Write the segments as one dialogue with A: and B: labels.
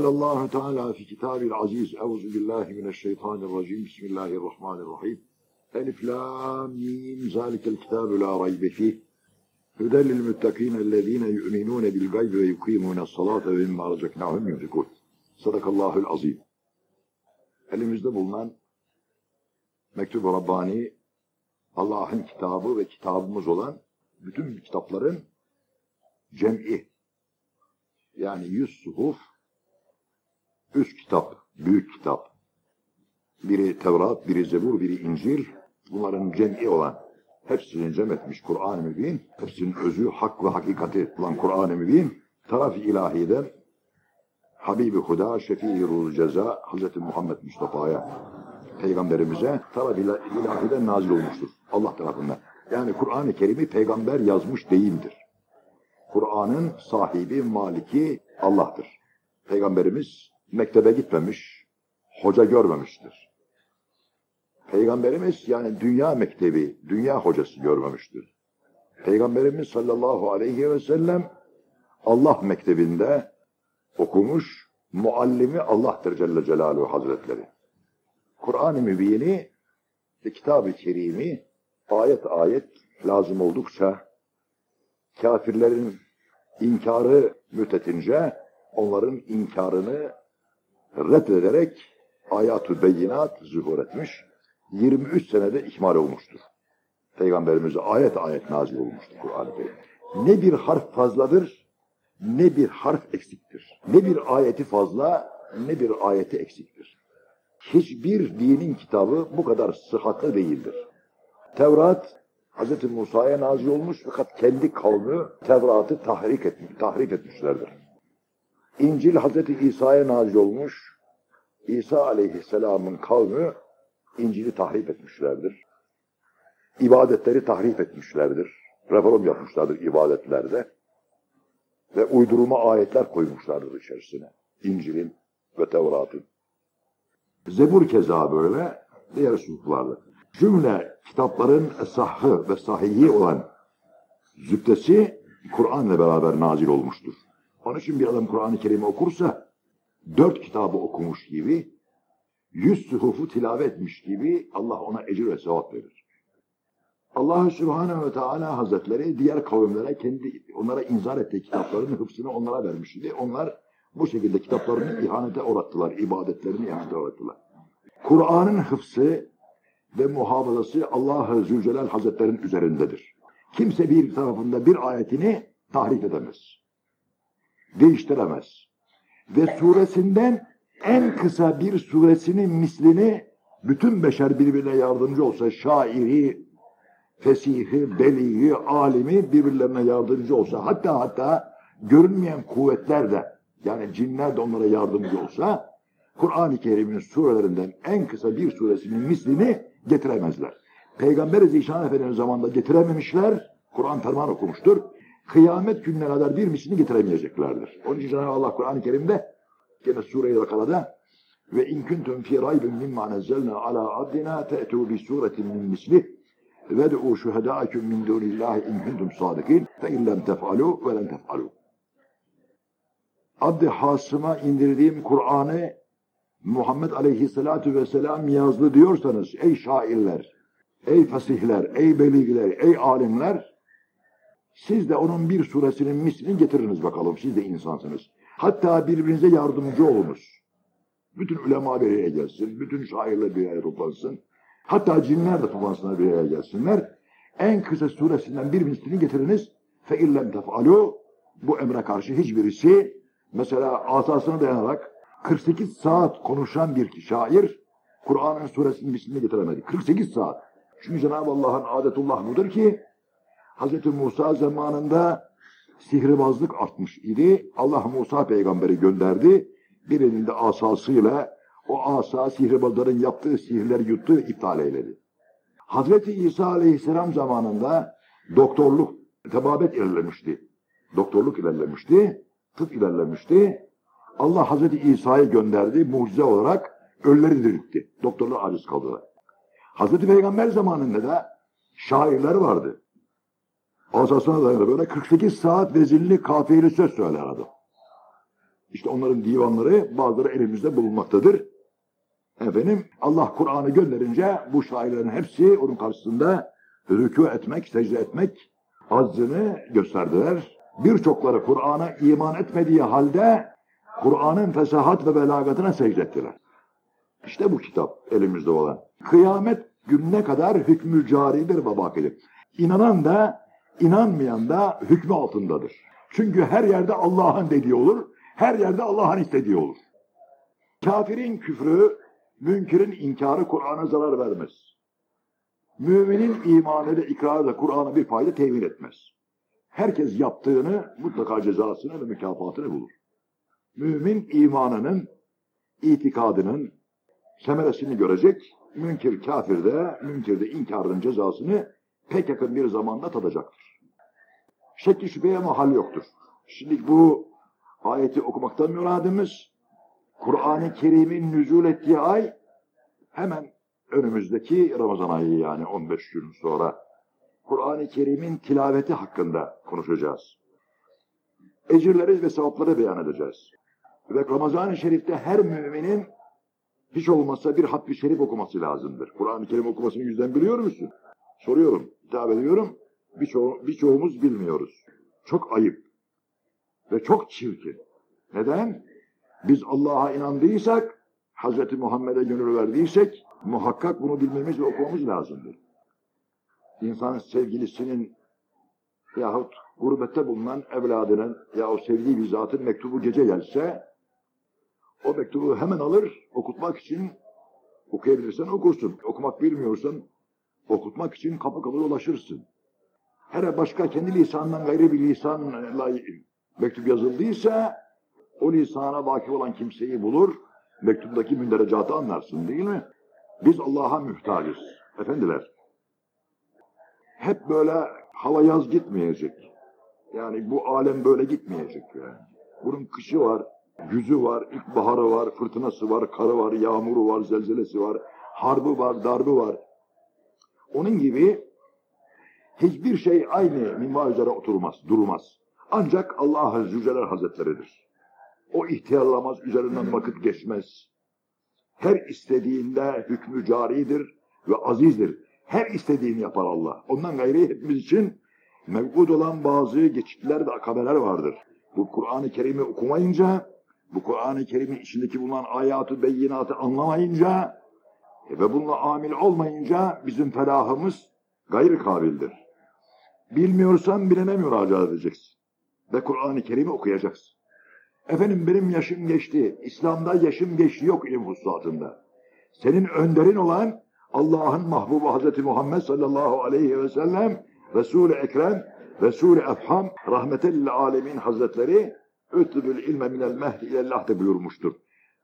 A: قال الله تعالى في كتابه العزيز أعوذ بالله من الشيطان الرجيم بسم الله الرحمن الرحيم ألف لام ميم ذلك الكتاب لا ريب فيه هدى للمتقين الذين يؤمنون بالغيب ويقيمون الصلاة ومما رزقناهم ينفقون Sadakallahül azim. Elimizde bulunan Mektubu Rabbani, Allah'ın kitabı ve kitabımız olan bütün kitapların cem'i. Yani yüz suhuf üst kitap, büyük kitap. Biri Tevrat, biri Zebur, biri İncil. Bunların cem'i olan hepsini cem etmiş Kur'an-ı Mübin. Hepsinin özü, hak ve hakikati olan Kur'an-ı Mübin. Taraf-ı ilahiden Habibi Huda, Şefii Ruhul Ceza, Hz. Muhammed Mustafa'ya, Peygamberimize taraf-ı ilahiden nazil olmuştur. Allah tarafından. Yani Kur'an-ı Kerim'i peygamber yazmış değildir. Kur'an'ın sahibi, maliki Allah'tır. Peygamberimiz mektebe gitmemiş, hoca görmemiştir. Peygamberimiz yani dünya mektebi, dünya hocası görmemiştir. Peygamberimiz sallallahu aleyhi ve sellem Allah mektebinde okumuş, muallimi Allah'tır Celle Celaluhu Hazretleri. Kur'an-ı Mübin'i ve Kitab-ı Kerim'i ayet ayet lazım oldukça kafirlerin inkarı mütetince onların inkarını reddederek ayat-ı beyinat zuhur etmiş. 23 senede ikmal olmuştur. Peygamberimize ayet ayet nazil olmuştur Kur'an-ı. Ne bir harf fazladır, ne bir harf eksiktir. Ne bir ayeti fazla, ne bir ayeti eksiktir. Hiçbir dinin kitabı bu kadar sıhhatli değildir. Tevrat Hz. Musa'ya nazil olmuş fakat kendi kavmi Tevrat'ı tahrik, etmiş, tahrik etmişlerdir. İncil Hz. İsa'ya nazil olmuş. İsa aleyhisselamın kavmi İncil'i tahrip etmişlerdir. İbadetleri tahrip etmişlerdir. Reform yapmışlardır ibadetlerde. Ve uydurma ayetler koymuşlardır içerisine. İncil'in ve Tevrat'ın. Zebur keza böyle, diğer suhuflarda. Cümle kitapların sahı ve sahihi olan zübdesi Kur'an'la beraber nazil olmuştur. Onun için bir adam Kur'an-ı Kerim'i okursa dört kitabı okumuş gibi yüz suhufu tilavet etmiş gibi Allah ona ecir ve sevap verir. Allah Subhanahu ve Teala Hazretleri diğer kavimlere kendi onlara inzar ettiği kitapların hıfzını onlara vermişti. Onlar bu şekilde kitaplarını ihanete uğrattılar, ibadetlerini ihanete uğrattılar. Kur'an'ın hıfzı ve muhafazası Allah-u Zülcelal Hazretleri'nin üzerindedir. Kimse bir tarafında bir ayetini tahrif edemez. Değiştiremez. Ve suresinden en kısa bir suresinin mislini bütün beşer birbirine yardımcı olsa şairi, fesihi, beliği, alimi birbirlerine yardımcı olsa hatta hatta görünmeyen kuvvetler de yani cinler de onlara yardımcı olsa Kur'an-ı Kerim'in surelerinden en kısa bir suresinin mislini getiremezler. Peygamber Zişan Efendimiz zamanında getirememişler. Kur'an ferman okumuştur. Kıyamet gününe kadar bir mislini getiremeyeceklerdir. Onun için Allah Kur'an-ı Kerim'de gene Sure-i ve in kuntum fi raybin mimma nazzalna ala abdina te'tu bi suretin min mislih ved'u şuhedâküm min dûnillâhi in kuntum sâdıkîn fe in lem tef'alû ve lem tef'alû. Abd-i Hasım'a indirdiğim Kur'an'ı Muhammed Aleyhisselatü Vesselam yazdı diyorsanız ey şairler, ey fasihler, ey beligler, ey alimler siz de onun bir suresinin mislini getiriniz bakalım. Siz de insansınız. Hatta birbirinize yardımcı olunuz. Bütün ulema bir araya gelsin, bütün şairler bir araya toplansın. Hatta cinler de toplansınlar bir araya gelsinler. En kısa suresinden bir mislini getiriniz. Fe illem bu emre karşı hiçbirisi mesela asasına dayanarak 48 saat konuşan bir şair Kur'an'ın suresinin mislini getiremedi. 48 saat. Çünkü Cenab-ı Allah'ın adetullah budur ki Hz. Musa zamanında sihirbazlık artmış idi. Allah Musa peygamberi gönderdi. Bir elinde asasıyla o asa sihirbazların yaptığı sihirleri yuttu, iptal eyledi. Hazreti İsa aleyhisselam zamanında doktorluk, tebabet ilerlemişti. Doktorluk ilerlemişti, tıp ilerlemişti. Allah Hazreti İsa'yı gönderdi mucize olarak ölüleri diriltti. Doktorlar aciz kaldılar. Hazreti Peygamber zamanında da şairler vardı. Asasına dayanır böyle 48 saat vezilli kafiyeli söz söyler adam. İşte onların divanları bazıları elimizde bulunmaktadır. Efendim Allah Kur'an'ı gönderince bu şairlerin hepsi onun karşısında rükû etmek, secde etmek aczını gösterdiler. Birçokları Kur'an'a iman etmediği halde Kur'an'ın fesahat ve belagatına secde ettiler. İşte bu kitap elimizde olan. Kıyamet gününe kadar hükmü caridir ve bakidir. İnanan da inanmayan da hükmü altındadır. Çünkü her yerde Allah'ın dediği olur, her yerde Allah'ın istediği olur. Kafirin küfrü, münkirin inkarı Kur'an'a zarar vermez. Müminin imanı ve ikrarı da Kur'an'a bir fayda temin etmez. Herkes yaptığını mutlaka cezasını ve mükafatını bulur. Mümin imanının, itikadının semeresini görecek, münkir kafir de, münkir de cezasını pek yakın bir zamanda tadacaktır. Şekli şüpheye mahal yoktur. Şimdi bu ayeti okumaktan müradımız, Kur'an-ı Kerim'in nüzul ettiği ay hemen önümüzdeki Ramazan ayı yani 15 gün sonra Kur'an-ı Kerim'in tilaveti hakkında konuşacağız. Ecirleri ve sevapları beyan edeceğiz. Ve Ramazan-ı Şerif'te her müminin hiç olmazsa bir hatmi şerif okuması lazımdır. Kur'an-ı Kerim okumasını yüzden biliyor musun? Soruyorum, hitap ediyorum. Birço birçoğumuz bilmiyoruz. Çok ayıp ve çok çirkin. Neden? Biz Allah'a inandıysak, Hz. Muhammed'e gönül verdiysek, muhakkak bunu bilmemiz ve okumamız lazımdır. İnsan sevgilisinin yahut gurbette bulunan evladının yahut sevdiği bir zatın mektubu gece gelse, o mektubu hemen alır, okutmak için okuyabilirsen okursun. Okumak bilmiyorsan okutmak için kapı kapı dolaşırsın. Her başka kendi lisanından gayrı bir lisanla mektup yazıldıysa o lisana vakıf olan kimseyi bulur, mektubdaki münderecatı anlarsın değil mi? Biz Allah'a mühtacız. Efendiler, hep böyle hava yaz gitmeyecek. Yani bu alem böyle gitmeyecek yani. Bunun kışı var, güzü var, ilkbaharı var, fırtınası var, karı var, yağmuru var, zelzelesi var, harbı var, darbı var. Onun gibi hiçbir şey aynı minval üzere oturmaz, durmaz. Ancak Allah Zülcelal Hazretleri'dir. O ihtiyarlamaz, üzerinden vakit geçmez. Her istediğinde hükmü caridir ve azizdir. Her istediğini yapar Allah. Ondan gayri hepimiz için mevcud olan bazı geçitler ve akabeler vardır. Bu Kur'an-ı Kerim'i okumayınca, bu Kur'an-ı Kerim'in içindeki bulunan ayatı, beyinatı anlamayınca ve bununla amil olmayınca bizim felahımız gayri kabildir. Bilmiyorsan bilene müracaat edeceksin. Ve Kur'an-ı Kerim'i okuyacaksın. Efendim benim yaşım geçti. İslam'da yaşım geçti yok ilim hususatında. Senin önderin olan Allah'ın mahbubu Hazreti Muhammed sallallahu aleyhi ve sellem Resul-i Ekrem, Resul-i Efham, rahmetel alemin hazretleri ötübül ilme minel mehdi ilellah'ta buyurmuştur.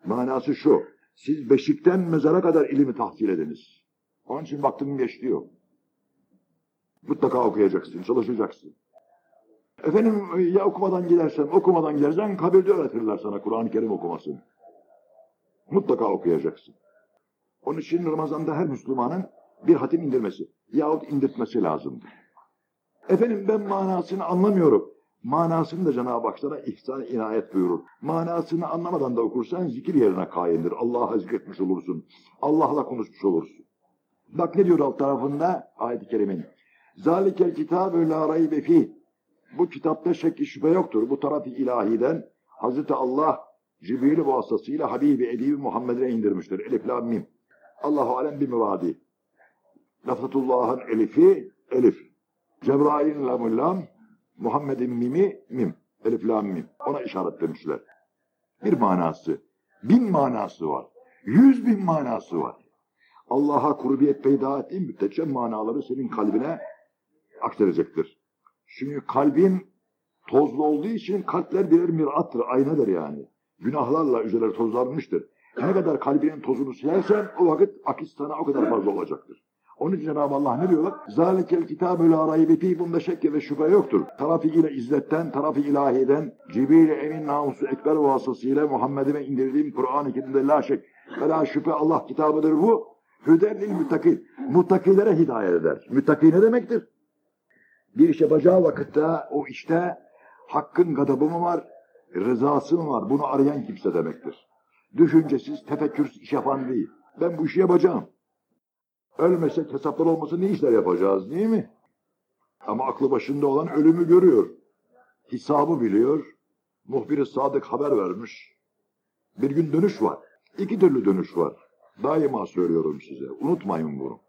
A: Manası şu, siz beşikten mezara kadar ilimi tahsil ediniz. Onun için vaktim geçti yok. Mutlaka okuyacaksın, çalışacaksın. Efendim ya okumadan gidersen, okumadan gidersen kabirde öğretirler sana Kur'an-ı Kerim okumasını. Mutlaka okuyacaksın. Onun için Ramazan'da her Müslümanın bir hatim indirmesi yahut indirtmesi lazımdır. Efendim ben manasını anlamıyorum. Manasını da Cenab-ı Hak sana ihsan inayet buyurur. Manasını anlamadan da okursan zikir yerine kayındır. Allah'a zikretmiş olursun. Allah'la konuşmuş olursun. Bak ne diyor alt tarafında ayet-i kerimin. Zalikel kitabü la raybe fih. Bu kitapta şek şüphe yoktur. Bu taraf-ı ilahiden Hazreti Allah Cibril vasıtasıyla Habibi Edibi Muhammed'e indirmiştir. Elif la mim. Allahu alem bir muradi. Lafzatullah'ın elifi elif. Cebrail'in lamul lam. Muhammed'in mimi mim. Elif la mim. Ona işaret demişler. Bir manası. Bin manası var. Yüz bin manası var. Allah'a kurbiyet peyda ettiğin müddetçe manaları senin kalbine aktaracaktır. Çünkü kalbin tozlu olduğu için kalpler birer mirattır, aynadır yani. Günahlarla üzerleri tozlanmıştır. Ne kadar kalbinin tozunu silersen o vakit akis sana o kadar fazla olacaktır. Onun için Cenab-ı Allah ne diyorlar? Zalikel kitabü la raybe fî bunda şekke ve şüphe yoktur. Tarafı ile izzetten, tarafı ilahiden, Cibril emin namusu ekber vasıtasıyla Muhammed'ime indirdiğim Kur'an-ı Kerim'de la şek ve la şüphe Allah kitabıdır bu. Hüdernil müttakil. Muttakilere hidayet eder. Müttaki ne demektir? Bir iş yapacağı vakitte o işte hakkın gadabı mı var, Rızası mı var? Bunu arayan kimse demektir. Düşüncesiz, tefekkürsüz iş yapan değil. Ben bu işi yapacağım. Ölmesek hesaplar olmasa ne işler yapacağız değil mi? Ama aklı başında olan ölümü görüyor. Hesabı biliyor. Muhbir-i Sadık haber vermiş. Bir gün dönüş var. İki türlü dönüş var. Daima söylüyorum size. Unutmayın bunu.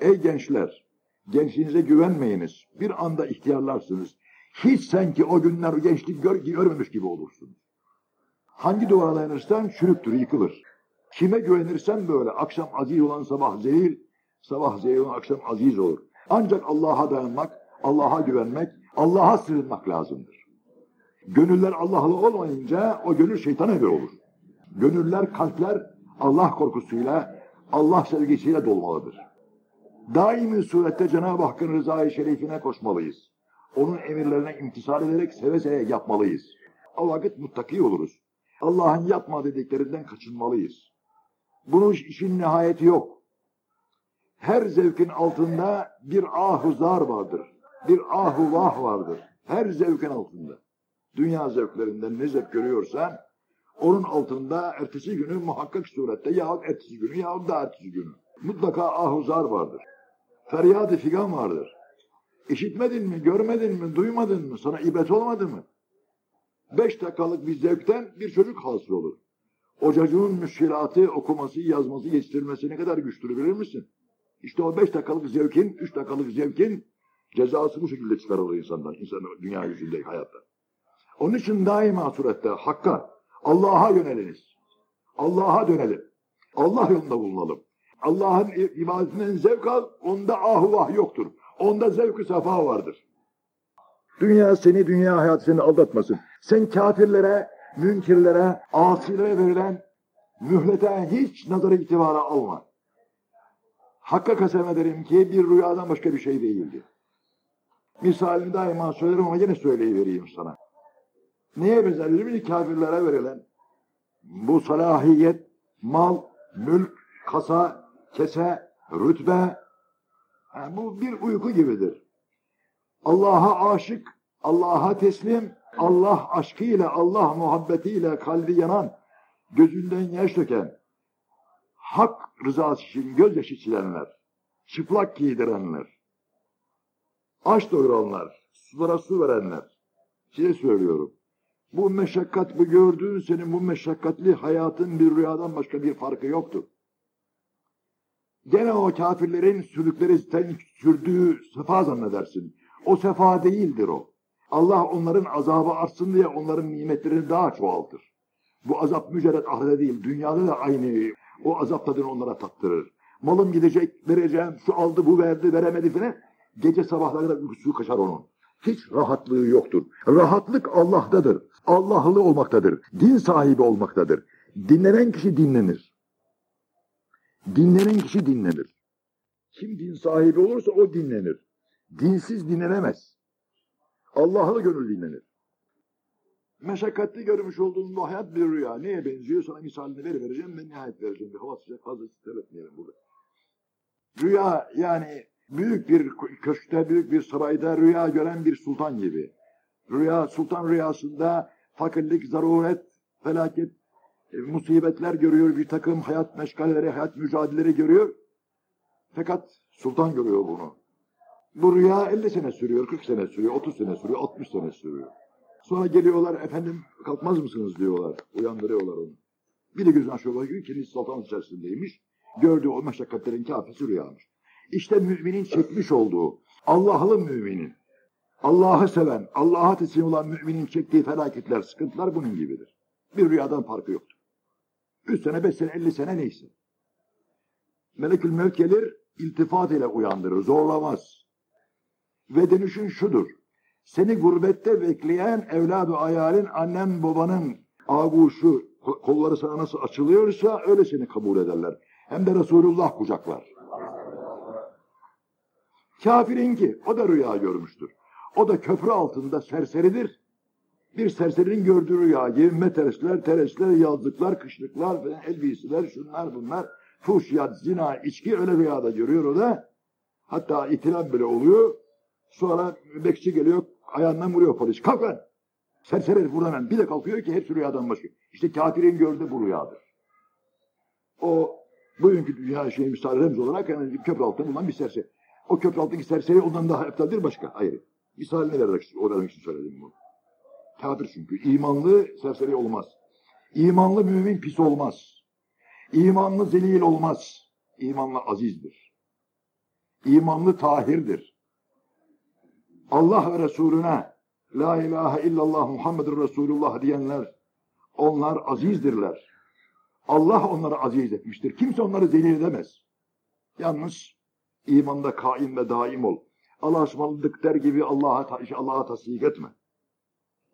A: Ey gençler! Gençliğinize güvenmeyiniz. Bir anda ihtiyarlarsınız. Hiç sanki o günler gençlik gör, görmemiş gibi olursunuz. Hangi duvara dayanırsan çürüktür, yıkılır. Kime güvenirsen böyle. Akşam aziz olan sabah zehir, sabah zehir olan akşam aziz olur. Ancak Allah'a dayanmak, Allah'a güvenmek, Allah'a sığınmak lazımdır. Gönüller Allah'lı olmayınca o gönül şeytana göre olur. Gönüller, kalpler Allah korkusuyla, Allah sevgisiyle dolmalıdır. Daimi surette Cenab-ı Hakk'ın rızayı şerifine koşmalıyız. Onun emirlerine imtisal ederek seve seve yapmalıyız. O vakit muttaki oluruz. Allah'ın yapma dediklerinden kaçınmalıyız. Bunun işin nihayeti yok. Her zevkin altında bir ahu zar vardır. Bir ahu vah vardır. Her zevkin altında. Dünya zevklerinden ne zevk görüyorsan onun altında ertesi günü muhakkak surette yahut ertesi günü yahut da ertesi günü. Mutlaka ahuzar vardır. Feryat-ı figan vardır. İşitmedin mi, görmedin mi, duymadın mı, sana ibret olmadı mı? Beş dakikalık bir zevkten bir çocuk hasıl olur. O çocuğun müşkilatı, okuması, yazması, yetiştirmesi ne kadar güçtür bilir misin? İşte o beş dakikalık zevkin, üç dakikalık zevkin cezası bu şekilde çıkarılır insandan, insanın dünya yüzünde, hayatta. Onun için daima surette Hakk'a, Allah'a yöneliniz. Allah'a dönelim. Allah yolunda bulunalım. Allah'ın ibadetinden zevk al, onda ahuvah yoktur. Onda zevk-ü sefa vardır. Dünya seni, dünya hayatı seni aldatmasın. Sen kafirlere, münkirlere, asilere verilen mühlete hiç nazar itibara alma. Hakka kasem ederim ki bir rüyadan başka bir şey değildi. Misalini daima söylerim ama yine söyleyivereyim sana. Neye benzer? Kafirlere verilen bu salahiyet, mal, mülk, kasa, kese, rütbe, yani bu bir uyku gibidir. Allah'a aşık, Allah'a teslim, Allah aşkıyla, Allah muhabbetiyle kalbi yanan, gözünden yaş döken, hak rızası için gözyaşı silenler, çıplak giydirenler, aç doyuranlar, sulara su verenler, size söylüyorum. Bu meşakkat, bu gördüğün senin bu meşakkatli hayatın bir rüyadan başka bir farkı yoktur. Gene o kafirlerin sürdükleri, sürdüğü sefa zannedersin. O sefa değildir o. Allah onların azabı artsın diye onların nimetlerini daha çoğaltır. Bu azap mücerret ahirete değil, dünyada da aynı o azap tadını onlara tattırır. Malım gidecek, vereceğim, şu aldı, bu verdi, veremedi falan. Gece sabahlara uykusu kaçar onun. Hiç rahatlığı yoktur. Rahatlık Allah'tadır. Allah'lı olmaktadır. Din sahibi olmaktadır. Dinlenen kişi dinlenir. Dinlenen kişi dinlenir. Kim din sahibi olursa o dinlenir. Dinsiz dinlenemez. Allah'lı gönül dinlenir. Meşakkatli görmüş olduğun hayat bir rüya. Neye benziyor? Sana misalini veri vereceğim. Ben nihayet vereceğim. Bir hava sıcak fazla etmeyelim burada. Rüya yani büyük bir köşkte, büyük bir sarayda rüya gören bir sultan gibi. Rüya, sultan rüyasında fakirlik, zaruret, felaket, musibetler görüyor, bir takım hayat meşgaleleri, hayat mücadeleleri görüyor. Fakat sultan görüyor bunu. Bu rüya 50 sene sürüyor, 40 sene sürüyor, 30 sene sürüyor, 60 sene sürüyor. Sonra geliyorlar, efendim kalkmaz mısınız diyorlar, uyandırıyorlar onu. Bir de gözünü açıyor bakıyor, kendisi saltanat içerisindeymiş. Gördüğü o meşakkatlerin kafisi rüyamış. İşte müminin çekmiş olduğu, Allah'lı müminin, Allah'ı seven, Allah'a teslim olan müminin çektiği felaketler, sıkıntılar bunun gibidir. Bir rüyadan farkı yoktur. Üç sene, beş sene, elli sene neyse. Melekül Mevt gelir, iltifat ile uyandırır, zorlamaz. Ve dönüşün şudur. Seni gurbette bekleyen evladı ayarın, annen babanın ağuşu, kolları sana nasıl açılıyorsa öyle seni kabul ederler. Hem de Resulullah kucaklar. Kafirin ki o da rüya görmüştür. O da köprü altında serseridir. Bir serserinin gördüğü rüya gibi meteresler, teresler, yazlıklar, kışlıklar, falan, elbiseler, şunlar bunlar. Fuhşiyat, zina, içki öyle rüyada görüyor o da. Hatta itilaf bile oluyor. Sonra bekçi geliyor, ayağından vuruyor polis. Kalk lan! Serseri buradan hemen bir de kalkıyor ki hepsi rüyadan başka. İşte kafirin gördüğü bu rüyadır. O bugünkü dünya şeyi misal olarak yani köprü altında bulunan bir serseri. O köprü altındaki serseri ondan daha aptaldır başka. Hayır. Misalini vererek o için söyledim bunu. Kafir çünkü. İmanlı serseri olmaz. İmanlı mümin pis olmaz. İmanlı zelil olmaz. İmanlı azizdir. İmanlı tahirdir. Allah ve Resulüne La ilahe illallah Muhammedur Resulullah diyenler onlar azizdirler. Allah onları aziz etmiştir. Kimse onları zelil edemez. Yalnız imanda kaim ve daim ol. Allah'a ısmarladık der gibi Allah'a ta Allah'a tasdik etme.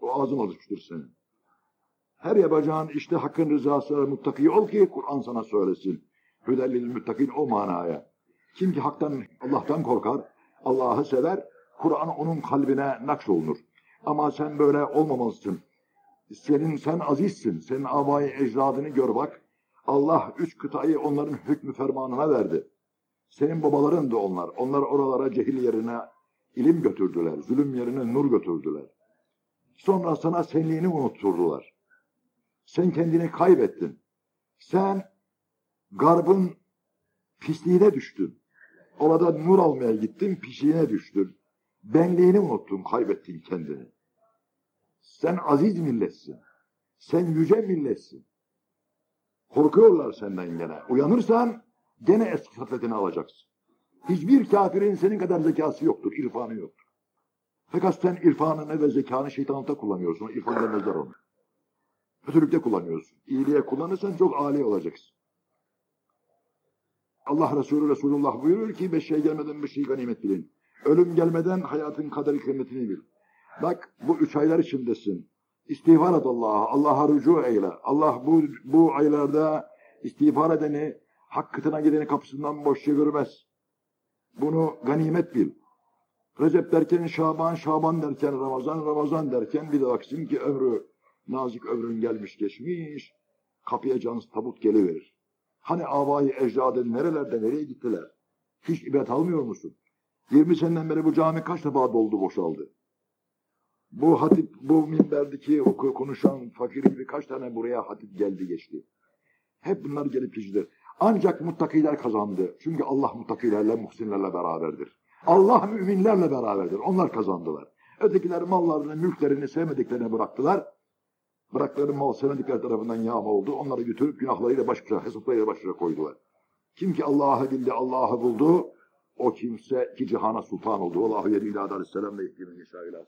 A: O ağzın alışmıştır senin. Her yapacağın işte hakkın rızası muttaki ol ki Kur'an sana söylesin. Hüdellil müttakin o manaya. Kim ki haktan, Allah'tan korkar, Allah'ı sever, Kur'an onun kalbine nakşolunur. Ama sen böyle olmamalısın. Senin, sen azizsin. Senin abayı ecdadını gör bak. Allah üç kıtayı onların hükmü fermanına verdi. Senin babaların da onlar. Onlar oralara cehil yerine ilim götürdüler. Zulüm yerine nur götürdüler. Sonra sana senliğini unutturdular. Sen kendini kaybettin. Sen garbın pisliğine düştün. Orada nur almaya gittin, pisliğine düştün. Benliğini unuttun, kaybettin kendini. Sen aziz milletsin. Sen yüce milletsin. Korkuyorlar senden gene. Uyanırsan gene eski satletini alacaksın. Hiçbir kafirin senin kadar zekası yoktur, irfanı yoktur. Fakat sen irfanını ve zekanı şeytanlıkta kullanıyorsun. İrfan demezler onu. Kötülükte kullanıyorsun. İyiliğe kullanırsan çok âli olacaksın. Allah Resulü Resulullah buyuruyor ki beş şey gelmeden bir şey ganimet bilin. Ölüm gelmeden hayatın kaderi kıymetini bil. Bak bu üç aylar içindesin. İstiğfar et Allah'a. Allah'a rücu eyle. Allah bu, bu aylarda istiğfar edeni, hak gideni kapısından boş çevirmez. Bunu ganimet bil. Recep derken Şaban, Şaban derken Ramazan, Ramazan derken bir de baksın ki ömrü, nazik ömrün gelmiş geçmiş, kapıya cansız tabut geliverir. Hani abayı ecdadı nerelerde, nereye gittiler? Hiç ibret almıyor musun? 20 seneden beri bu cami kaç defa doldu, boşaldı? Bu hatip, bu minberdeki konuşan fakir gibi kaç tane buraya hatip geldi geçti. Hep bunlar gelip geçidir. Ancak muttakiler kazandı. Çünkü Allah muttakilerle, muhsinlerle beraberdir. Allah müminlerle beraberdir. Onlar kazandılar. Ötekiler mallarını, mülklerini sevmediklerine bıraktılar. Bıraktıkları mal sevmedikleri tarafından yağma oldu. Onları götürüp günahlarıyla baş hesaplarıyla baş koydular. Kim ki Allah'ı bildi, Allah'ı buldu, o kimse iki cihana sultan oldu. Allahu yedi ila aleyhisselam ve ihtimin yaşa ila.